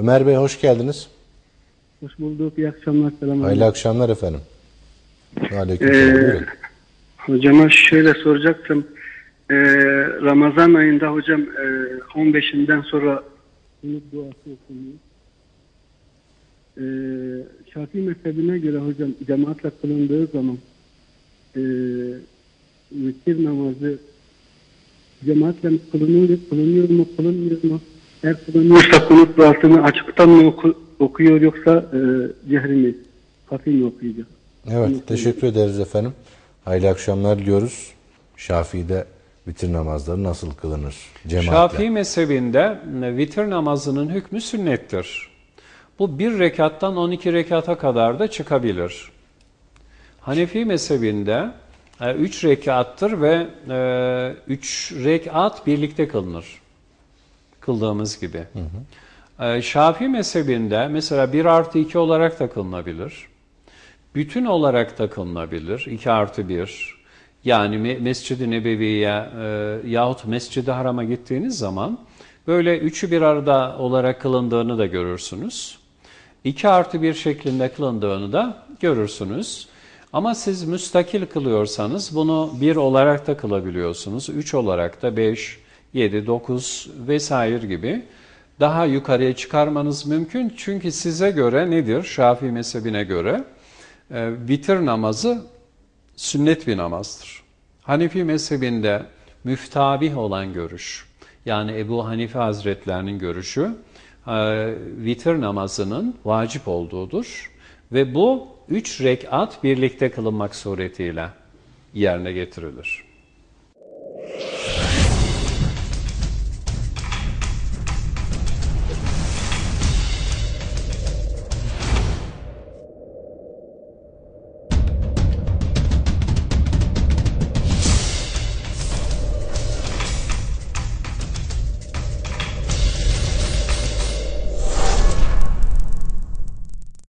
Ömer Bey hoş geldiniz. Hoş bulduk. İyi akşamlar. Selam. Hayırlı akşamlar efendim. Aleyküm Ee. Buyurun. Hocama şöyle soracaktım. Ee, Ramazan ayında hocam e, 15'inden sonra kunut duası okunuyor. Ee, Şafii mezhebine göre hocam cemaatle kılındığı zaman e, vitir namazı cemaatle kılınıyor, kılınıyor mu, kılınmıyor mu? Eğer kılınıyorsa kunut duasını açıktan mı oku- okuyor yoksa e, cehri mi, hafif mi okuyacak? Evet teşekkür ederiz efendim. Hayırlı akşamlar diliyoruz. Şafii'de vitir namazları nasıl kılınır? Cemaatle. Şafii mezhebinde e, vitir namazının hükmü sünnettir. Bu bir rekattan 12 rekata kadar da çıkabilir. Hanefi mezhebinde 3 rekattır ve 3 rekat birlikte kılınır. Kıldığımız gibi. E, Şafii mezhebinde mesela 1 artı 2 olarak da kılınabilir. Bütün olarak da kılınabilir. 2 artı 1. Yani Me- Mescid-i Nebevi'ye e, yahut Mescid-i Haram'a gittiğiniz zaman böyle üçü bir arada olarak kılındığını da görürsünüz. 2 artı 1 şeklinde kılındığını da görürsünüz. Ama siz müstakil kılıyorsanız bunu 1 olarak da kılabiliyorsunuz. 3 olarak da 5, 7, 9 vesaire gibi daha yukarıya çıkarmanız mümkün. Çünkü size göre nedir? Şafii mezhebine göre e, vitir namazı sünnet bir namazdır. Hanefi mezhebinde müftabih olan görüş, yani Ebu Hanife Hazretlerinin görüşü, e, vitir namazının vacip olduğudur. Ve bu üç rekat birlikte kılınmak suretiyle yerine getirilir.